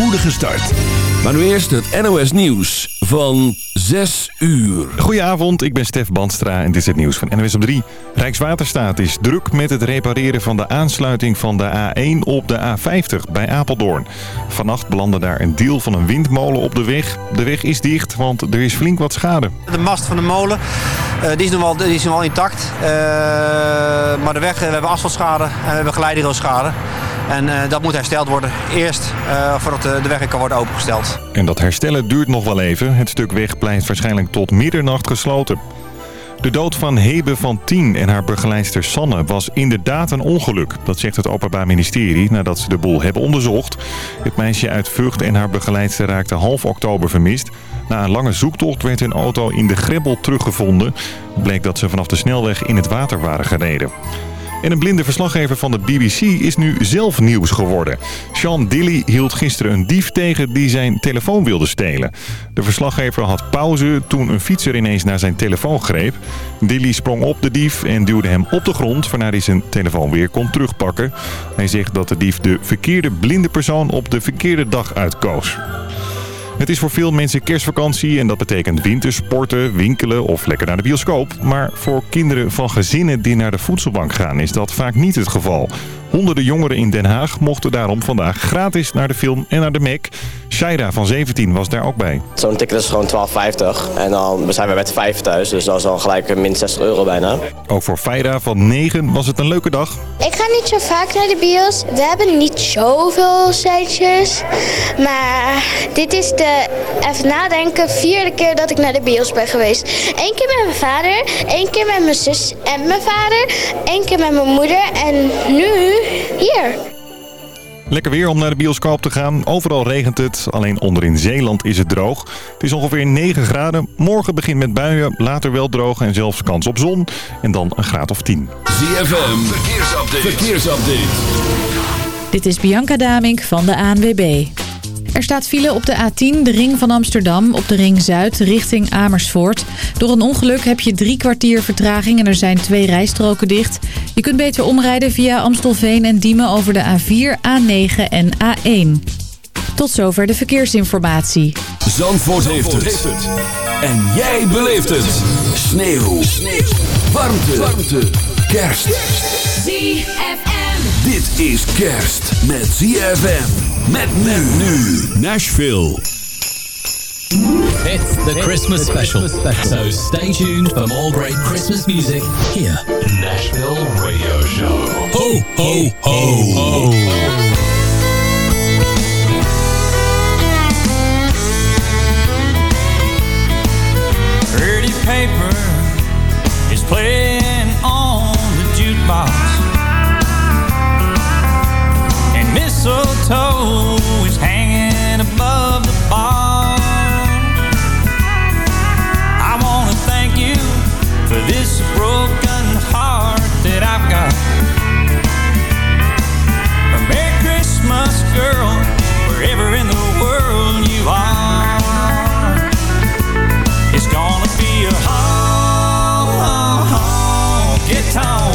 spoedige start. Maar nu eerst het NOS Nieuws van 6 uur. Goedenavond, ik ben Stef Bandstra en dit is het nieuws van NOS op 3. Rijkswaterstaat is druk met het repareren van de aansluiting van de A1 op de A50 bij Apeldoorn. Vannacht belandde daar een deel van een windmolen op de weg. De weg is dicht, want er is flink wat schade. De mast van de molen uh, die is nog wel, die is nog wel intact. Uh, maar de weg, we hebben asfaltschade en we hebben geleideroosschade. En uh, dat moet hersteld worden. Eerst uh, voordat de, de weg kan worden opengesteld. En dat herstellen duurt nog wel even. Het stuk weg blijft waarschijnlijk tot middernacht gesloten. De dood van Hebe van 10 en haar begeleidster Sanne was inderdaad een ongeluk. Dat zegt het Openbaar Ministerie nadat ze de boel hebben onderzocht. Het meisje uit Vught en haar begeleidster raakten half oktober vermist. Na een lange zoektocht werd hun auto in de Grebbel teruggevonden. Bleek dat ze vanaf de snelweg in het water waren gereden. En een blinde verslaggever van de BBC is nu zelf nieuws geworden. Sean Dilly hield gisteren een dief tegen die zijn telefoon wilde stelen. De verslaggever had pauze toen een fietser ineens naar zijn telefoon greep. Dilly sprong op de dief en duwde hem op de grond... waarna hij zijn telefoon weer kon terugpakken. Hij zegt dat de dief de verkeerde blinde persoon op de verkeerde dag uitkoos. Het is voor veel mensen kerstvakantie en dat betekent wintersporten, winkelen of lekker naar de bioscoop. Maar voor kinderen van gezinnen die naar de voedselbank gaan is dat vaak niet het geval. Honderden jongeren in Den Haag mochten daarom vandaag gratis naar de film en naar de Mac. Shaira van 17 was daar ook bij. Zo'n ticket is gewoon 12,50 en dan zijn we met vijf thuis, dus dat is al gelijk min 60 euro bijna. Ook voor Feira van 9 was het een leuke dag. Ik ga niet zo vaak naar de bios. We hebben niet zoveel centjes, maar dit is de, even nadenken, vierde keer dat ik naar de bios ben geweest. Eén keer met mijn vader, één keer met mijn zus en mijn vader, één keer met mijn moeder en nu hier. Lekker weer om naar de bioscoop te gaan. Overal regent het, alleen onder in Zeeland is het droog. Het is ongeveer 9 graden. Morgen begint met buien, later wel droog en zelfs kans op zon. En dan een graad of 10. ZFM, verkeersupdate. verkeersupdate. Dit is Bianca Damink van de ANWB. Er staat file op de A10, de ring van Amsterdam, op de ring Zuid, richting Amersfoort. Door een ongeluk heb je drie kwartier vertraging en er zijn twee rijstroken dicht. Je kunt beter omrijden via Amstelveen en Diemen over de A4, A9 en A1. Tot zover de verkeersinformatie. Zandvoort, heeft, het. En jij beleeft het. Sneeuw. Sneeuw. Warmte. Warmte. Kerst. ZFM. Dit is kerst met ZFM. Met men nu. Nashville. It's the Christmas special. So stay tuned for more great Christmas music here. Nashville Radio Show. Ho, ho, ho, ho. Pretty paper is playing on the jukebox. And mistletoe toe is hanging above the bar. I want to thank you for this broken heart that I've got. Merry Christmas, girl, wherever in the world you are. It's gonna be a honky tonk.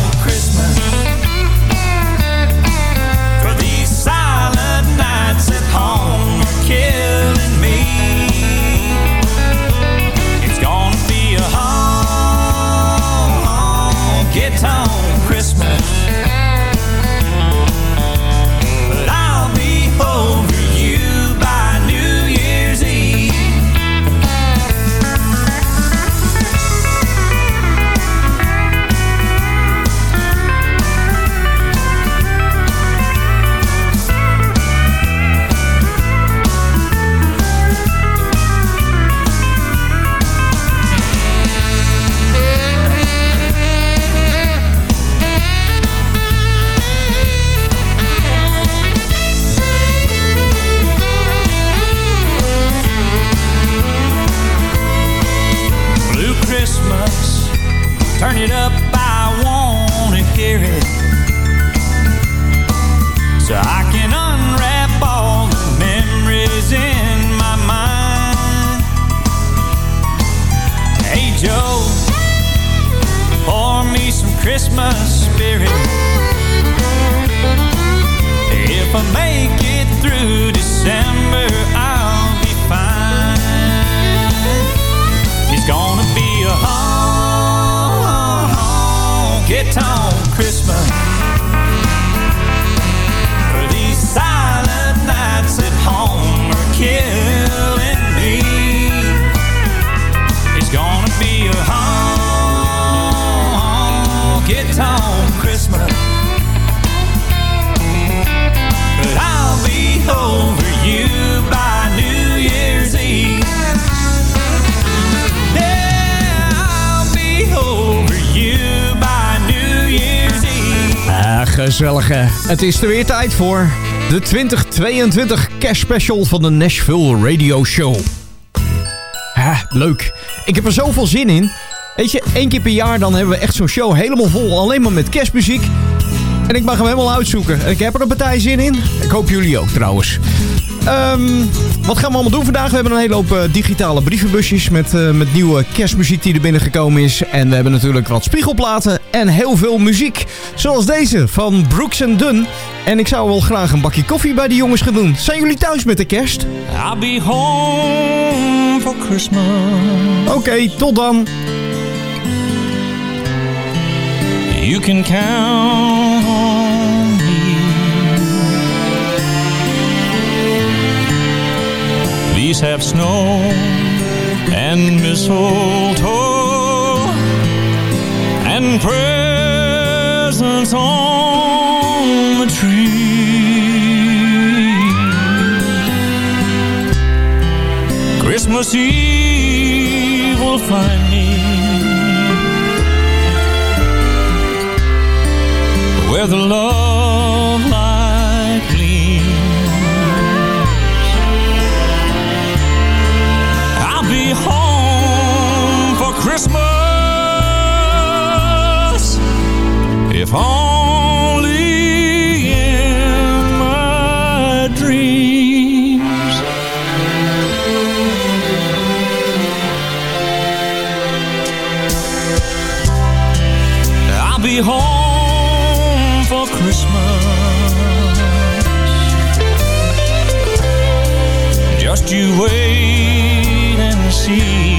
Hè. Het is er weer tijd voor de 2022 cash special van de Nashville Radio Show. Ha, leuk. Ik heb er zoveel zin in. Weet je, één keer per jaar dan hebben we echt zo'n show helemaal vol. Alleen maar met kerstmuziek. En ik mag hem helemaal uitzoeken. Ik heb er een partij zin in. Ik hoop jullie ook trouwens. Um, wat gaan we allemaal doen vandaag? We hebben een hele hoop uh, digitale brievenbusjes met, uh, met nieuwe kerstmuziek die er binnengekomen is. En we hebben natuurlijk wat spiegelplaten en heel veel muziek. Zoals deze van Brooks Dunn. En ik zou wel graag een bakje koffie bij de jongens gaan doen. Zijn jullie thuis met de kerst? I'll be home for Christmas. Oké, okay, tot dan. You can count Please have snow and mistletoe and presents on the tree. Christmas Eve will find me where the love you wait and see.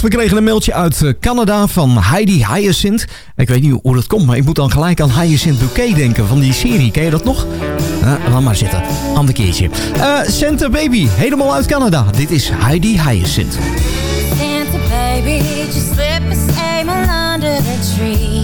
We kregen een mailtje uit eh, Canada van Heidi Hyacinth. Ik weet niet hoe dat komt, maar ik moet dan gelijk aan Hyacinth Bouquet denken van die serie. Ken je dat nog? Uh, laat maar zitten, ander keertje. Eh Santa Baby, helemaal uit Canada. Dit is Heidi Hyacinth. Santa baby, just slip a under the tree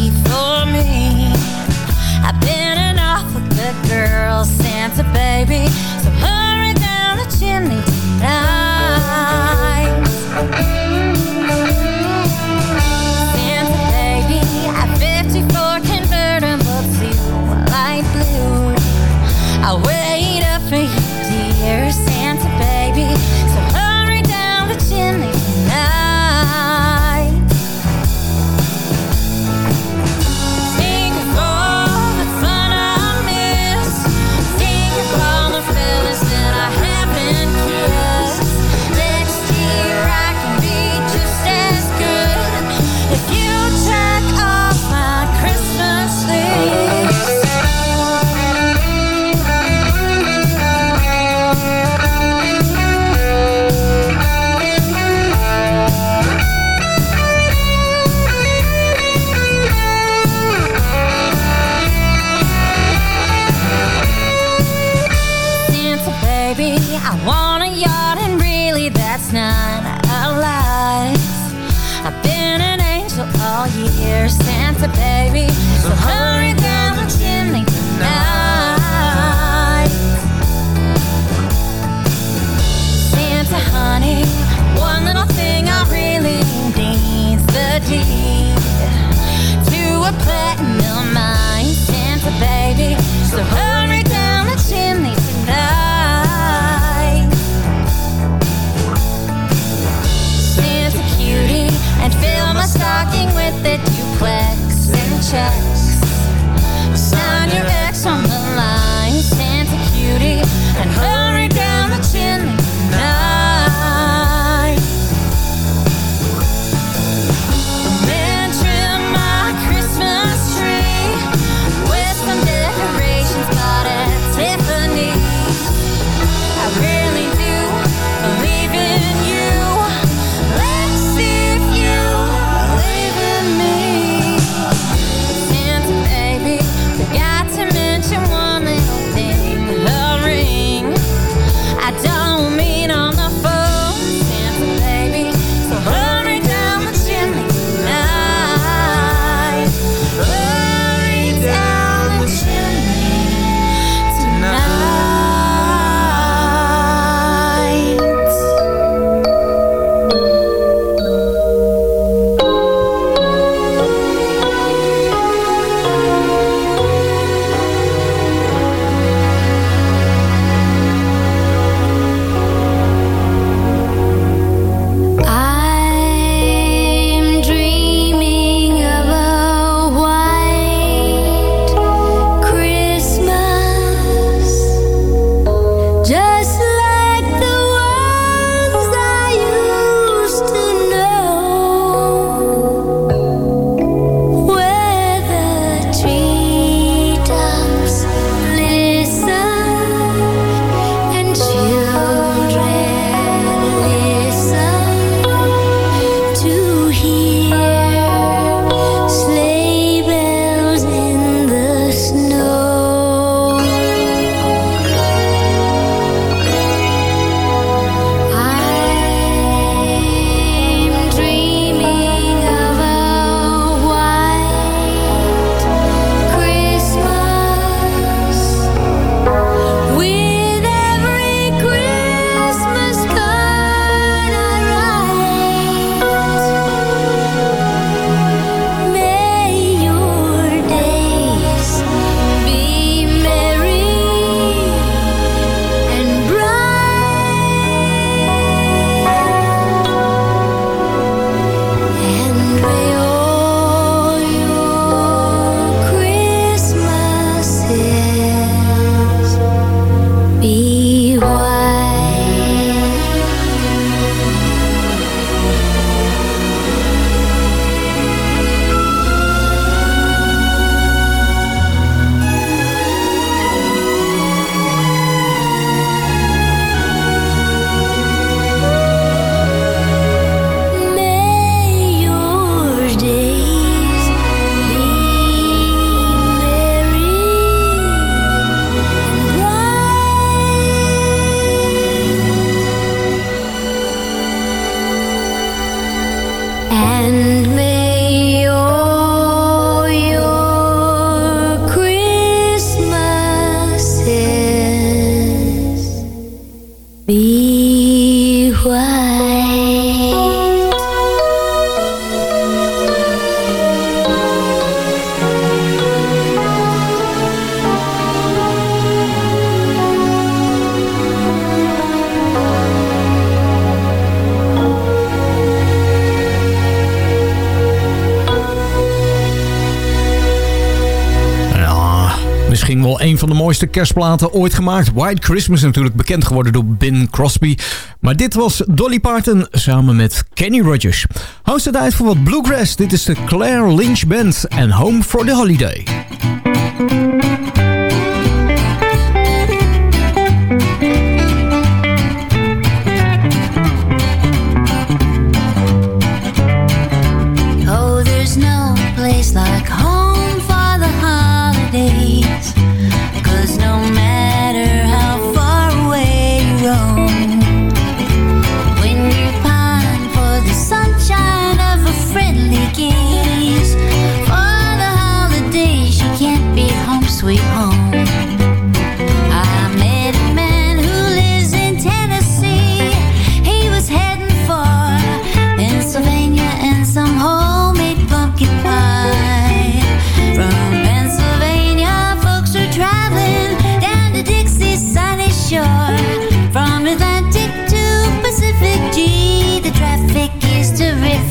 kerstplaten ooit gemaakt. White Christmas natuurlijk bekend geworden door Bing Crosby. Maar dit was Dolly Parton samen met Kenny Rogers. Hou ze voor wat bluegrass. Dit is de Claire Lynch Band en Home for the Holiday.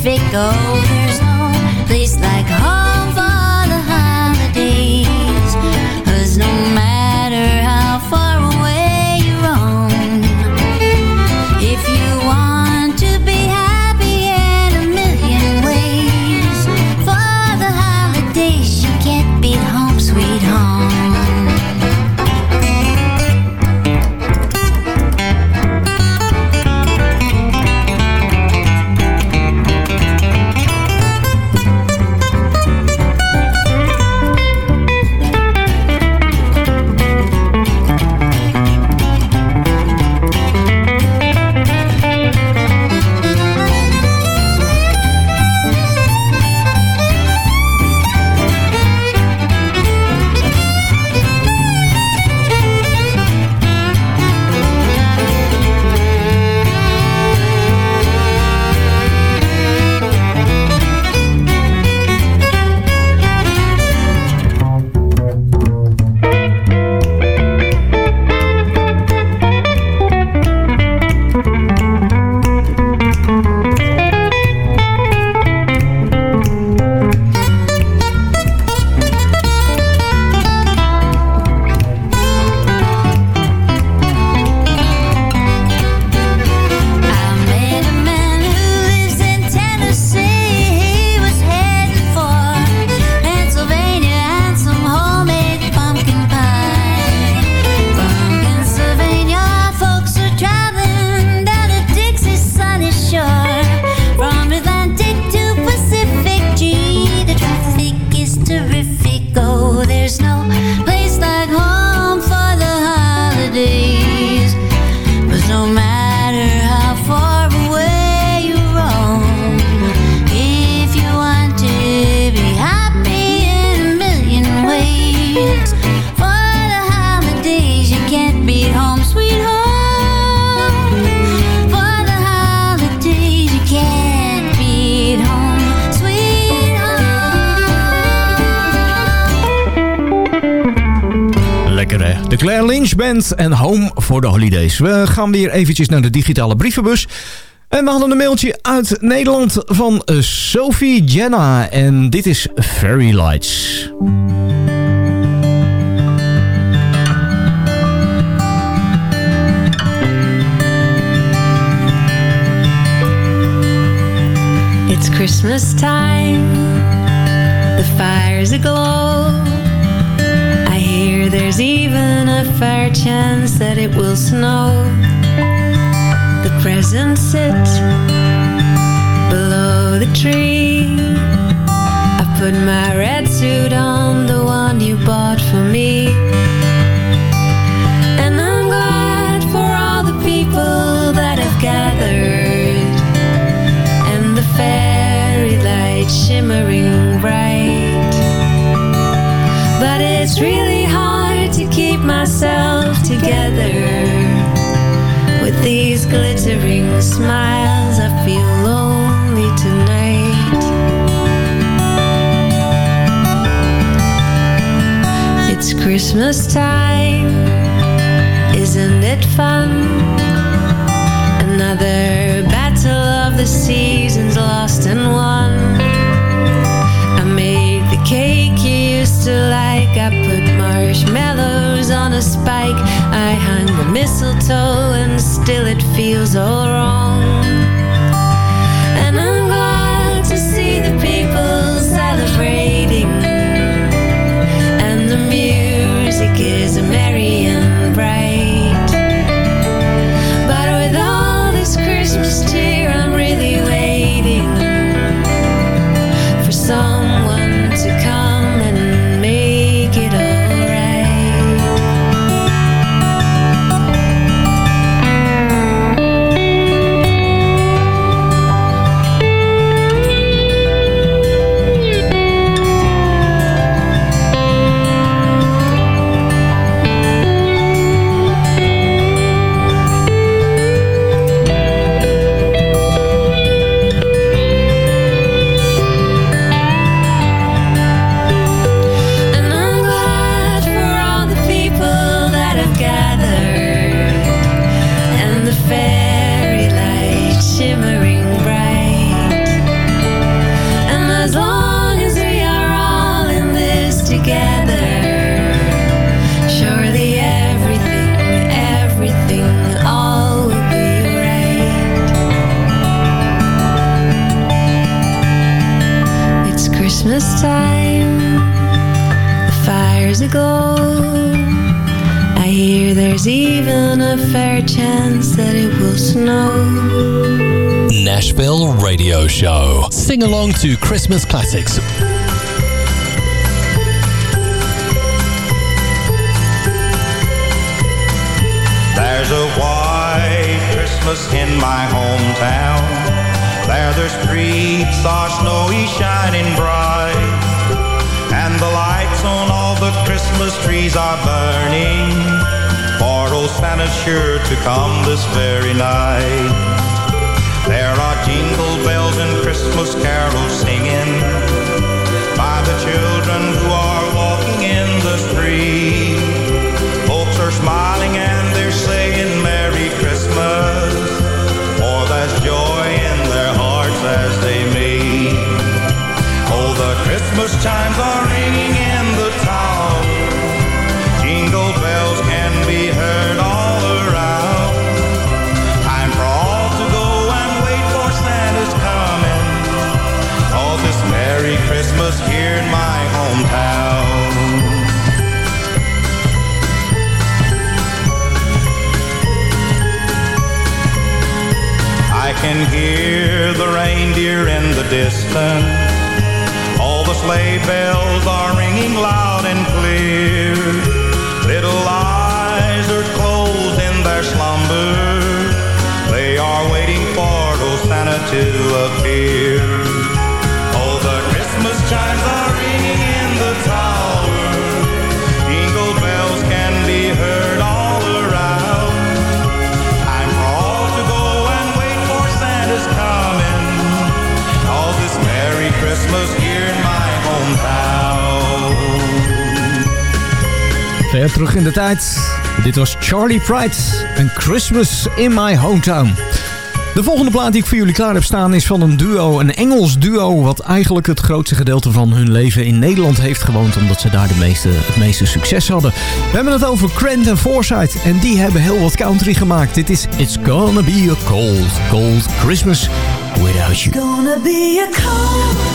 if it goes. En Home for the Holidays. We gaan weer eventjes naar de digitale brievenbus. En we hadden een mailtje uit Nederland van eh, Sophie Jenna. En dit is Fairy Lights. It's Christmas time. The fire's aglow. there's even a fair chance that it will snow. The presents sits below the tree. I put my red suit on, the one you bought for me. Christmas time. Show. Sing along to Christmas classics. There's a white Christmas in my hometown. There the streets are snowy, shining bright. And the lights on all the Christmas trees are burning. For old Santa's sure to come this very night. There are jingle bells and Christmas carols singing by the children who are walking in the street. Folks are smiling and they're saying Merry Christmas. For there's joy in their hearts as they meet. Oh, the Christmas chimes are ringing can hear the reindeer in the distance. All the sleigh bells are ringing loud and clear. Little eyes are closed in their slumber. They are waiting for old Santa to appear. Ver terug in de tijd. Dit was Charlie Pride en Christmas in My Hometown. De volgende plaat die ik voor jullie klaar heb staan is van een duo, een Engels duo... wat eigenlijk het grootste gedeelte van hun leven in Nederland heeft gewoond... omdat ze daar de meeste, het meeste succes hadden. We hebben het over Grant en Forsyth en die hebben heel wat country gemaakt. Dit is It's Gonna Be a Cold, Cold Christmas Without You. Gonna be a cold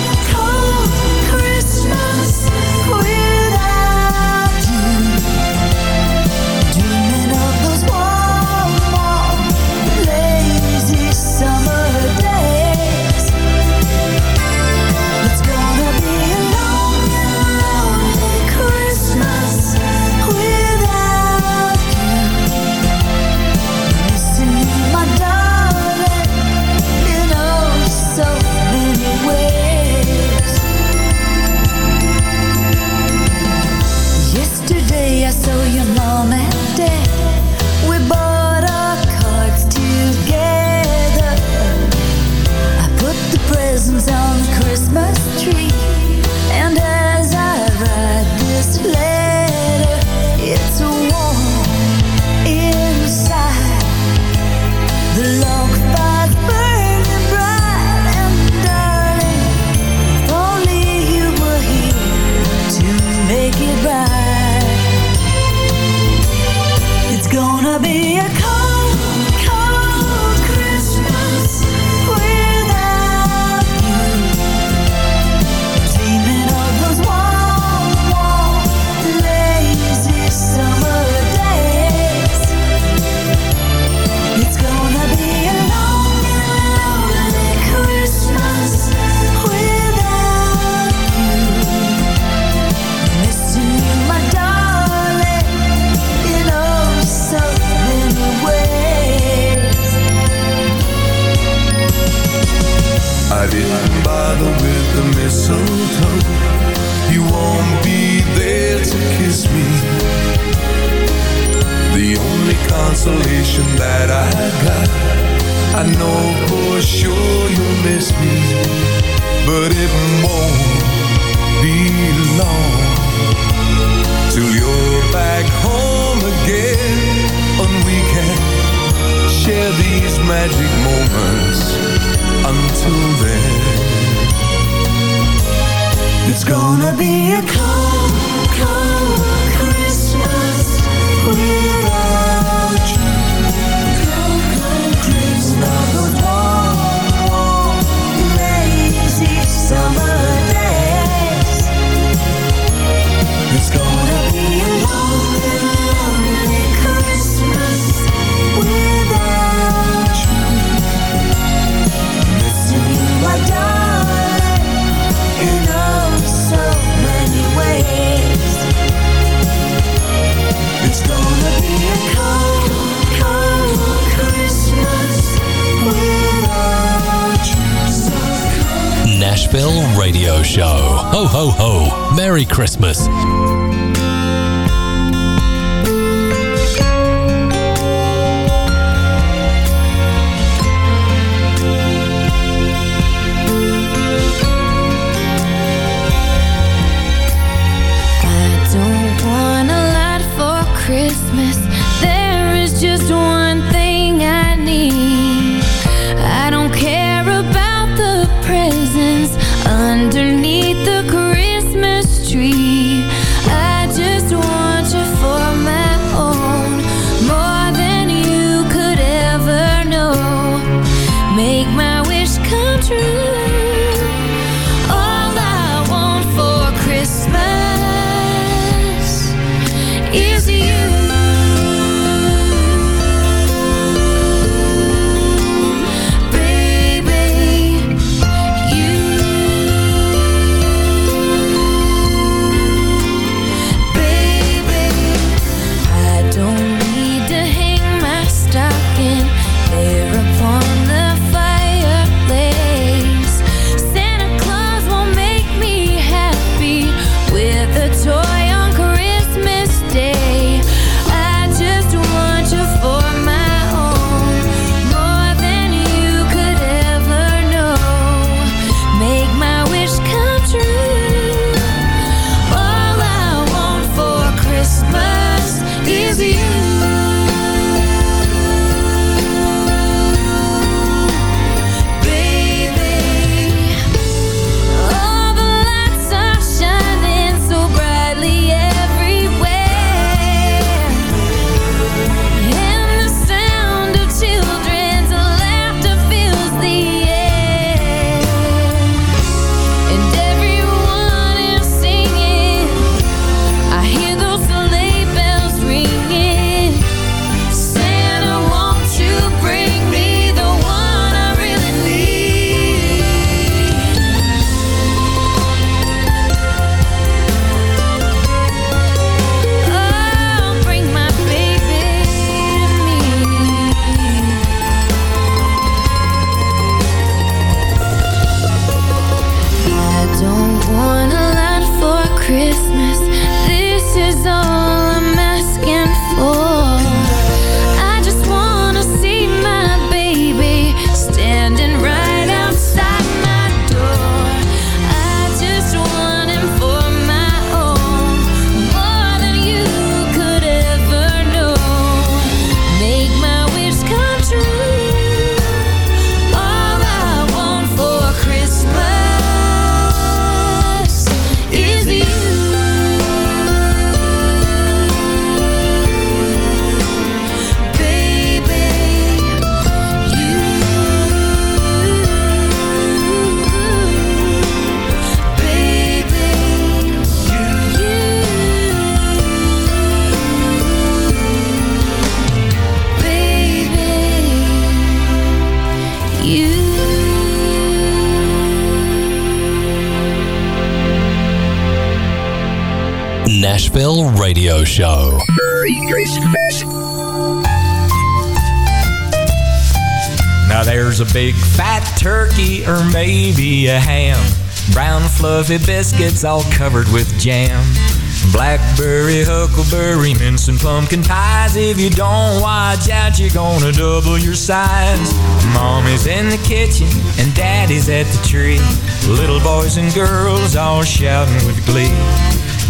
Nashville Radio Show. Ho, ho, ho. Merry Christmas. Now there's a big fat turkey or maybe a ham. Brown fluffy biscuits all covered with jam. Blackberry, huckleberry, mince and pumpkin pies. If you don't watch out, you're gonna double your size. Mommy's in the kitchen and daddy's at the tree. Little boys and girls all shouting with glee.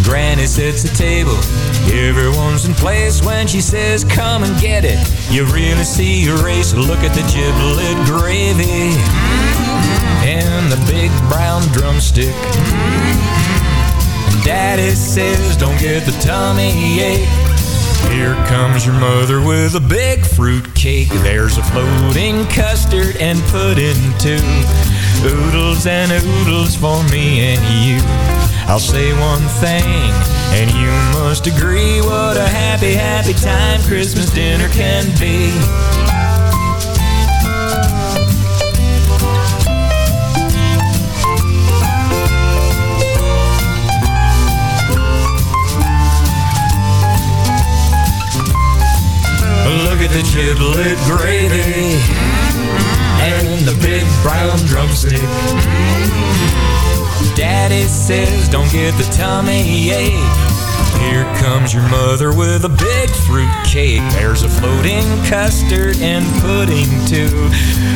Granny sets the table, everyone's in place when she says, Come and get it. You really see a race. Look at the giblet gravy and the big brown drumstick. Daddy says, Don't get the tummy ache. Here comes your mother with a big fruit cake. There's a floating custard and pudding too. Oodles and oodles for me and you. I'll say one thing, and you must agree what a happy, happy time Christmas dinner can be. Look at the giblet gravy and the big brown drumstick. Daddy says, don't get the tummy ache. Here comes your mother with a big fruit cake. There's a floating custard and pudding too.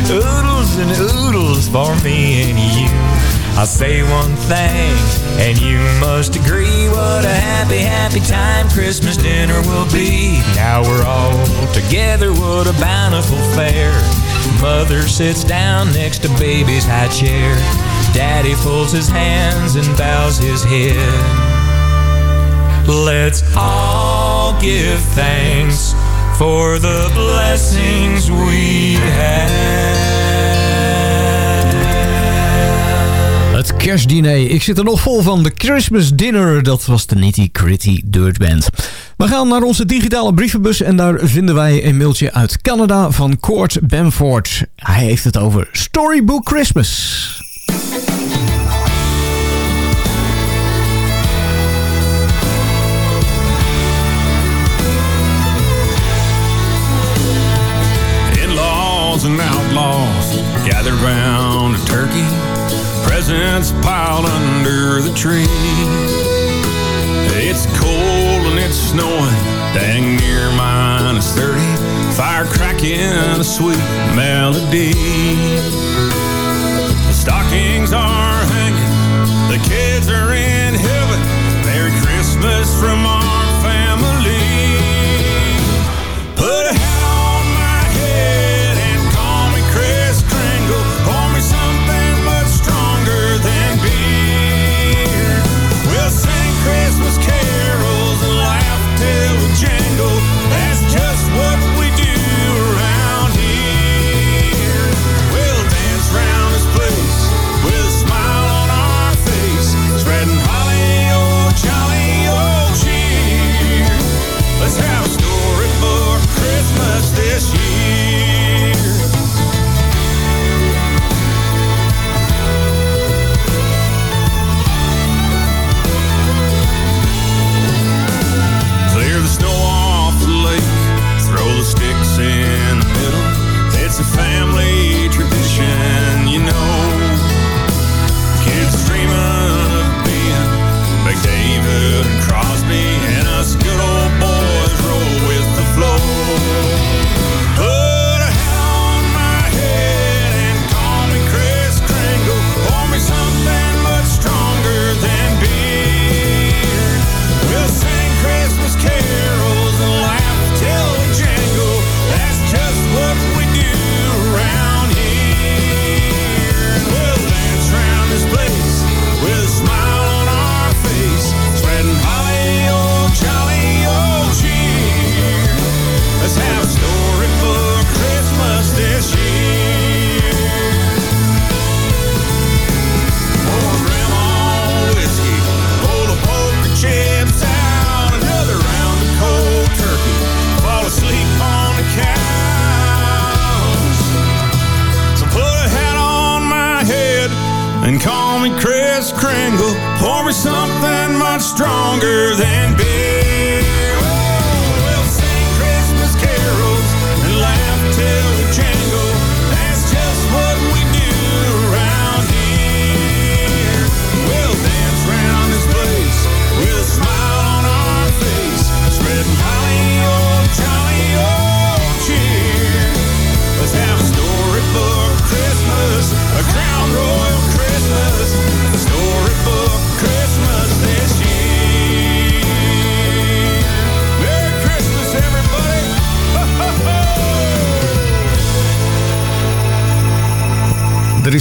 Oodles and oodles for me and you. I'll say one thing, and you must agree what a happy, happy time Christmas dinner will be. Now we're all together, what a bountiful fare. Mother sits down next to baby's high chair. Daddy folds his hands and bows his head. Let's all give thanks for the blessings we have. Het kerstdiner. Ik zit er nog vol van. De Christmas Dinner. Dat was de Nitty Gritty Dirt Band. We gaan naar onze digitale brievenbus. En daar vinden wij een mailtje uit Canada van Court Bamford. Hij heeft het over Storybook Christmas. In-laws and outlaws gathered a turkey. Presents piled under the tree. It's cold and it's snowing, dang near minus 30. Fire cracking a sweet melody. Stockings are hanging, the kids are in heaven. Merry Christmas from our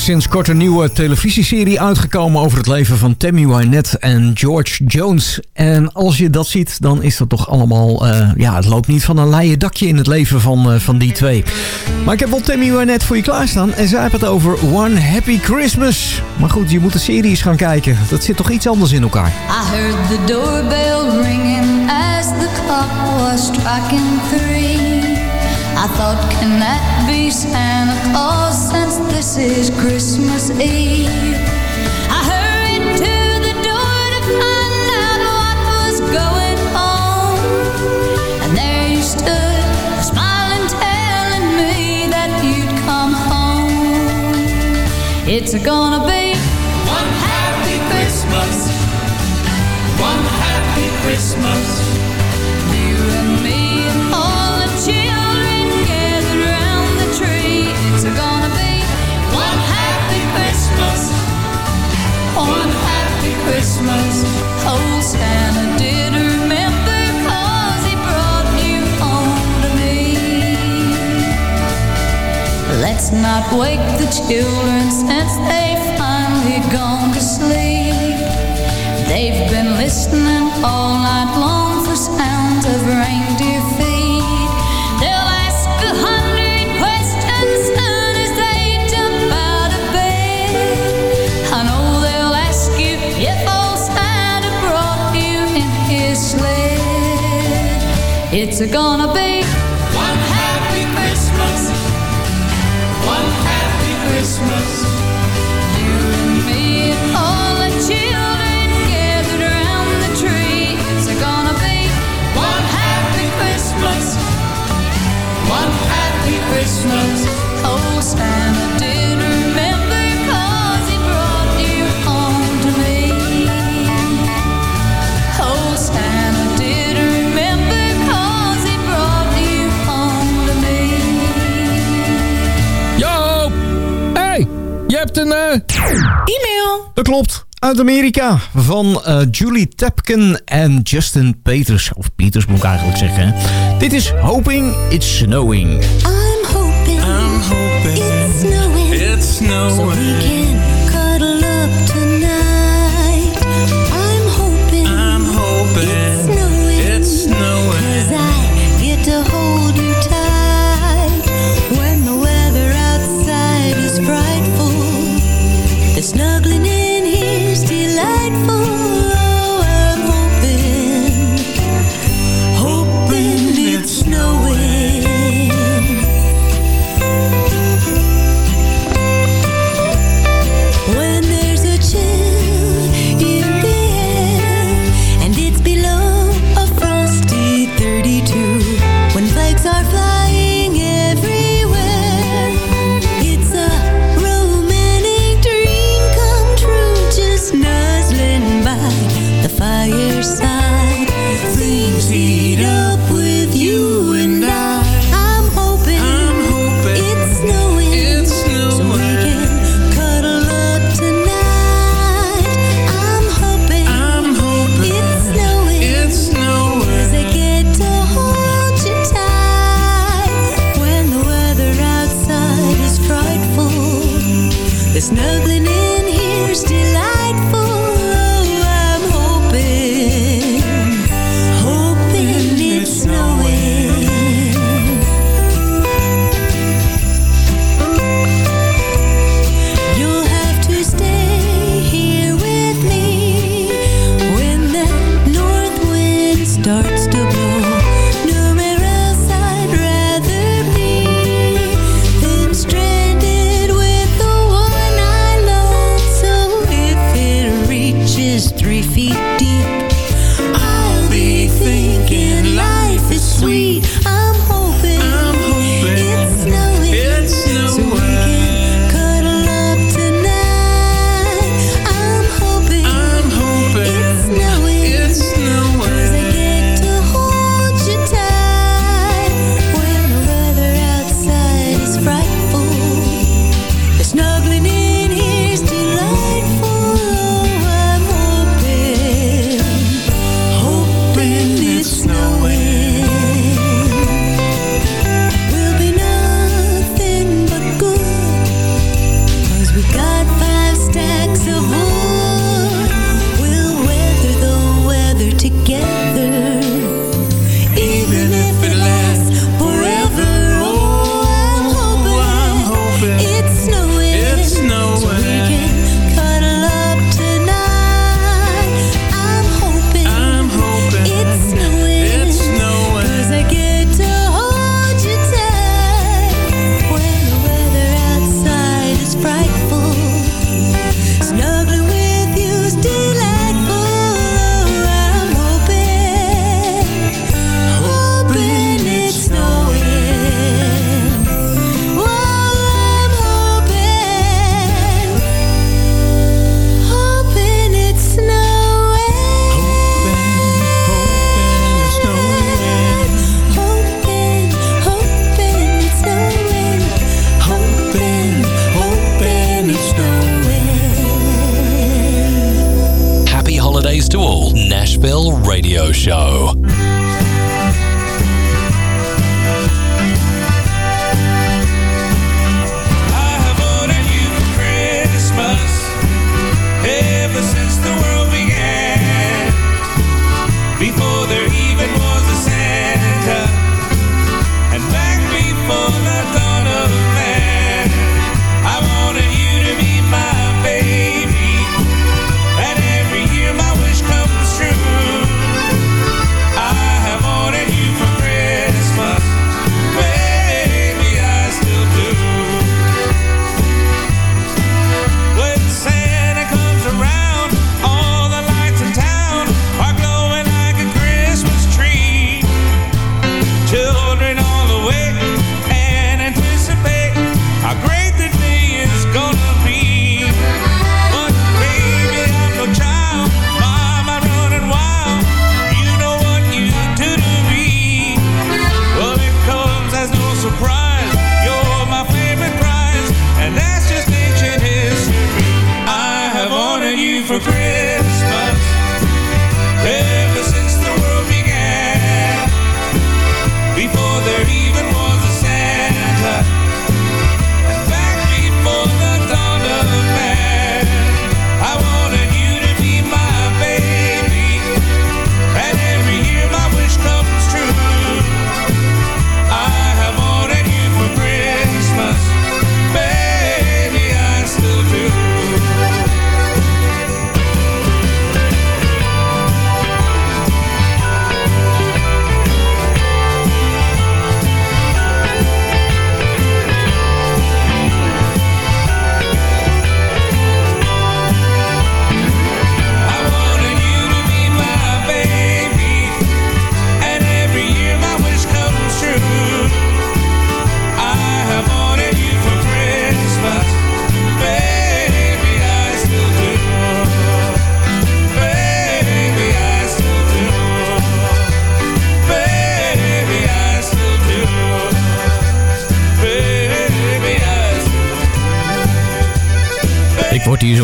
is sinds kort een nieuwe televisieserie uitgekomen over het leven van Tammy Wynette en George Jones. En als je dat ziet, dan is dat toch allemaal... eh, ja, het loopt niet van een leien dakje in het leven van, eh, van die twee. Maar ik heb wel Tammy Wynette voor je klaarstaan. En zij heeft het over One Happy Christmas. Maar goed, je moet de series gaan kijken. Dat zit toch iets anders in elkaar. I heard the doorbell ringing as the clock was striking three. I thought, can that be Santa Claus since this is Christmas Eve? I hurried to the door to find out what was going on. And there you stood, smiling, telling me that you'd come home. It's gonna be one happy Christmas. One happy Christmas. All night long for sounds of reindeer It's gonna be one happy Christmas. One happy Christmas. You and me and all the children gathered around the tree. It's gonna be one happy Christmas. One happy Christmas. Oh, Santa hebt een... E-mail. Dat klopt. Uit Amerika. Van eh, Julie Tapken en Justin Peters. Of Peters moet ik eigenlijk zeggen. Dit is Hoping It's Snowing. I'm hoping, it's snowing. It's snowing. So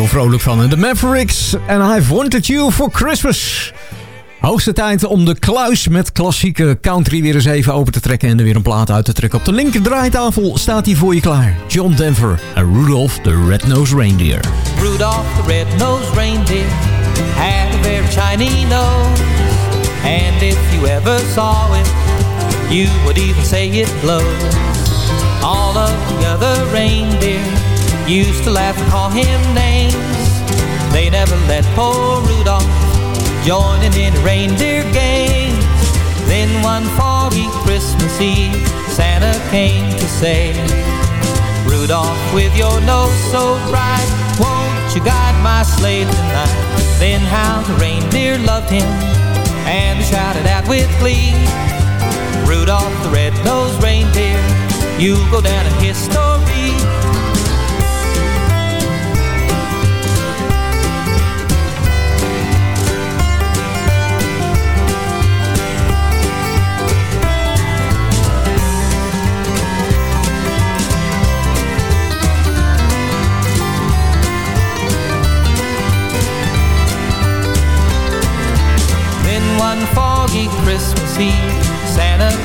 vrolijk van. De Mavericks and I've Wanted You for Christmas. Hoogste tijd om de kluis met klassieke country weer eens even open te trekken... en er weer een plaat uit te trekken. Op de linker draaitafel staat hij voor je klaar. John Denver en Rudolph the Red-Nosed Reindeer. Rudolph the red-nosed reindeer had a very shiny nose. And if you ever saw it, you would even say it glows. All of the other reindeer used to laugh and call him names. They never let poor Rudolph join in any reindeer games. Then one foggy Christmas Eve, Santa came to say, Rudolph, with your nose so bright, won't you guide my sleigh tonight? Then how the reindeer loved him and shouted out with glee, Rudolph the red-nosed reindeer, you'll go down in history.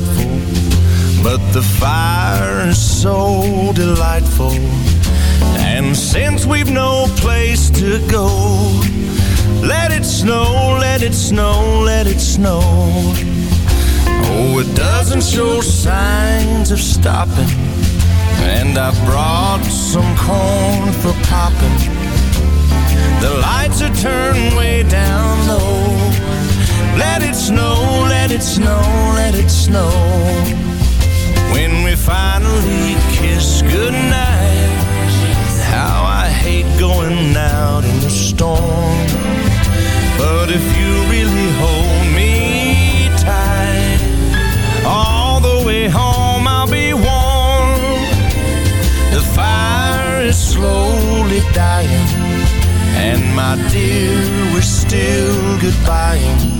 Frightful, but the fire is so delightful. And since we've no place to go, let it snow, let it snow, let it snow. Oh, it doesn't show signs of stopping. And I brought some corn for popping. The lights are turned way down low. Let it snow, let it snow, let it snow. When we finally kiss goodnight, how I hate going out in the storm. But if you really hold me tight, all the way home I'll be warm. The fire is slowly dying, and my dear, we're still goodbying.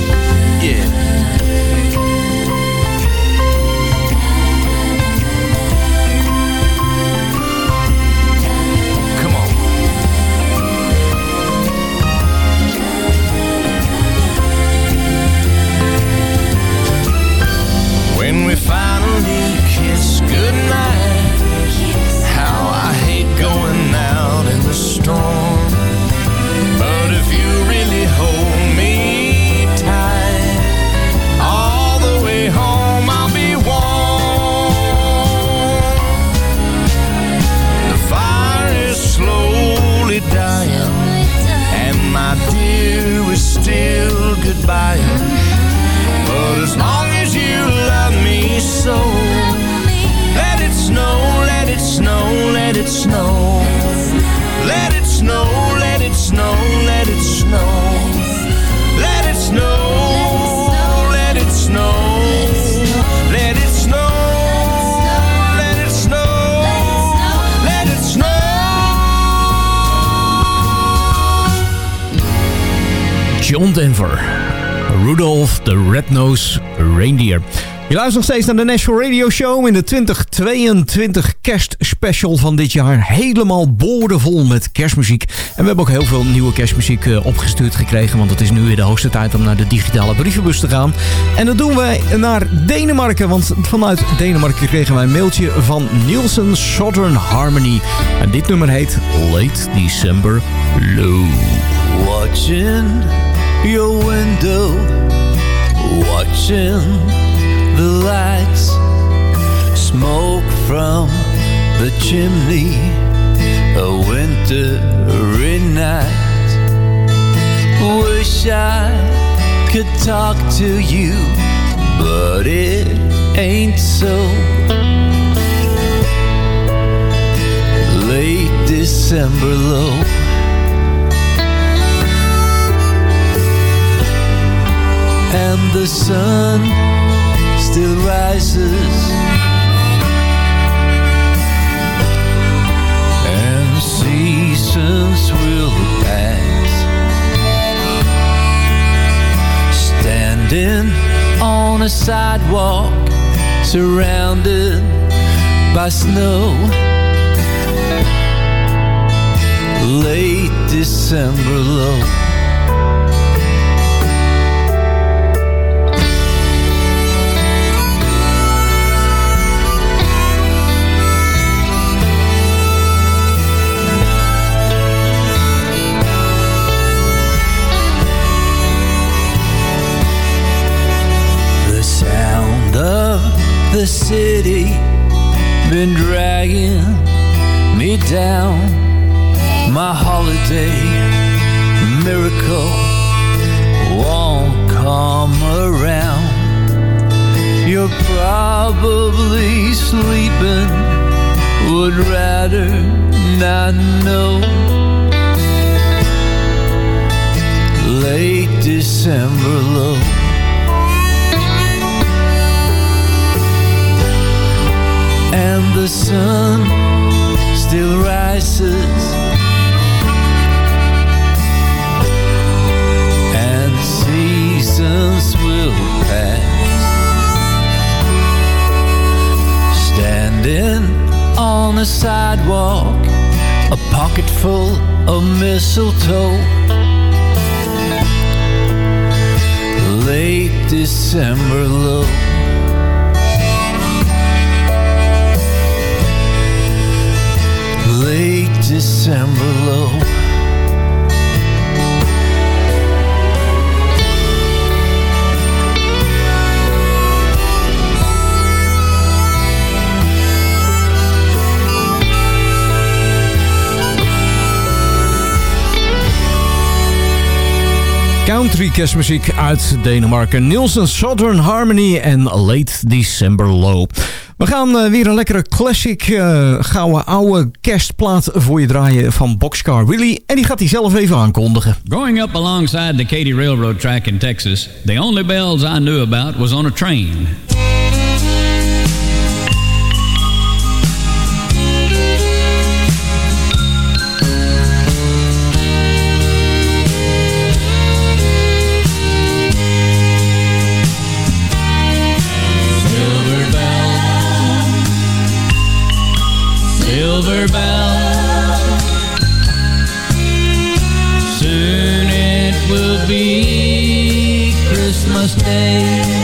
Denver. Rudolph the Red-Nosed Reindeer. Je luistert nog steeds naar de National Radio Show in de 2022 kerstspecial van dit jaar. Helemaal boordevol met kerstmuziek. En we hebben ook heel veel nieuwe kerstmuziek eh, opgestuurd gekregen. Want het is nu weer de hoogste tijd om naar de digitale brievenbus te gaan. En dat doen wij naar Denemarken. Want vanuit Denemarken kregen wij een mailtje van Nielsen Southern Harmony. En dit nummer heet Late December Low. Watching your window watching the lights, smoke from the chimney, a wintry night. Wish I could talk to you, but it ain't so. Late December low. And the sun still rises. And seasons will pass. Standing on a sidewalk surrounded by snow. Late December low the city been dragging me down. My holiday miracle won't come around. You're probably sleeping, would rather not know. Late December low. And the sun still rises. And seasons will pass. Standing on a sidewalk a pocket full of mistletoe. Late December low late December low. Country kerstmuziek uit Denemarken. Nielsen Southern Harmony en Late December Low. We gaan eh, weer een lekkere classic eh, gouden oude kerstplaat voor je draaien van Boxcar Willie. En die gaat hij zelf even aankondigen. Growing up alongside the Katy Railroad track in Texas, the only bells I knew about was on a train. Day.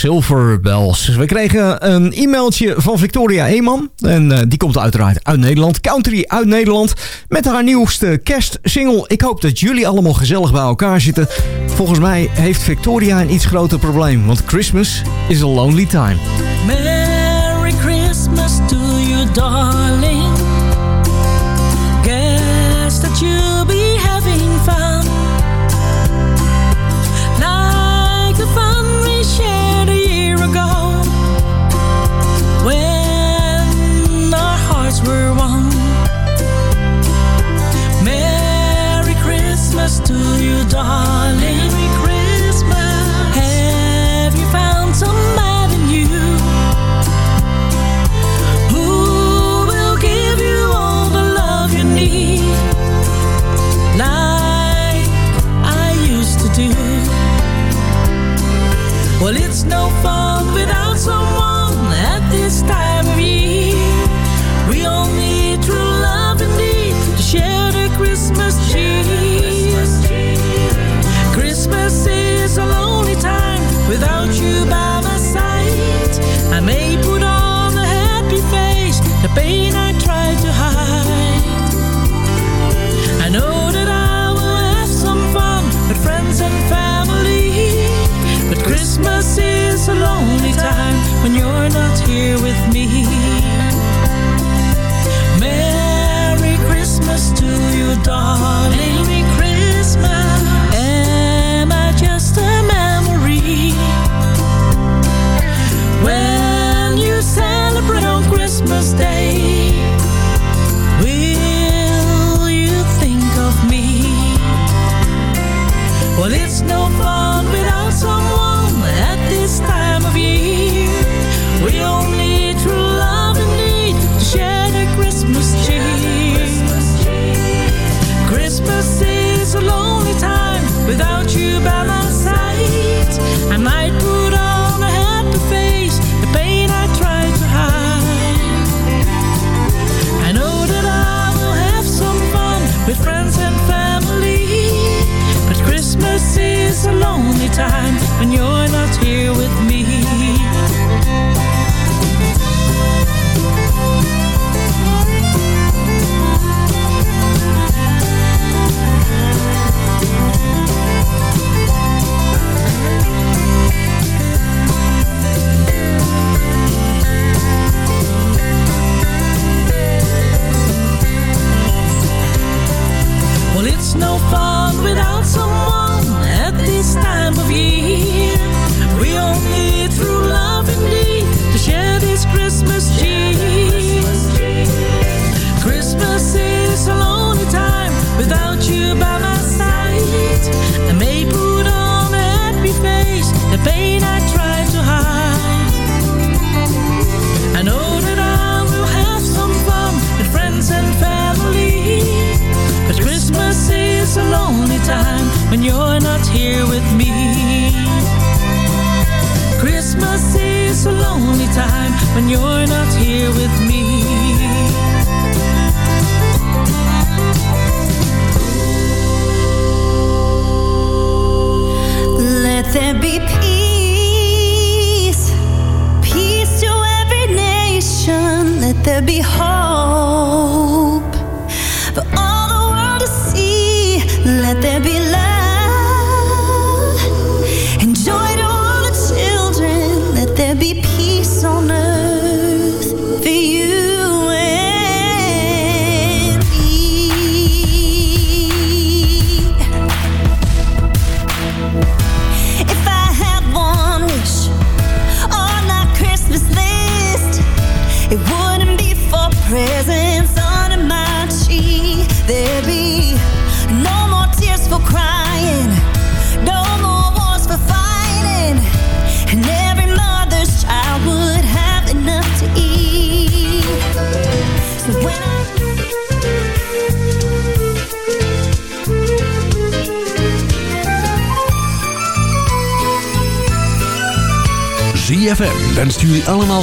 Silver Bells. We kregen een e-mailtje van Victoria Eeman. En eh, die komt uiteraard uit Nederland. Country uit Nederland. Met haar nieuwste kerstsingle. Ik hoop dat jullie allemaal gezellig bij elkaar zitten. Volgens mij heeft Victoria een iets groter probleem. Want Christmas is a lonely time. Merry Christmas to you, darling.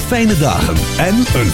Fijne dagen en een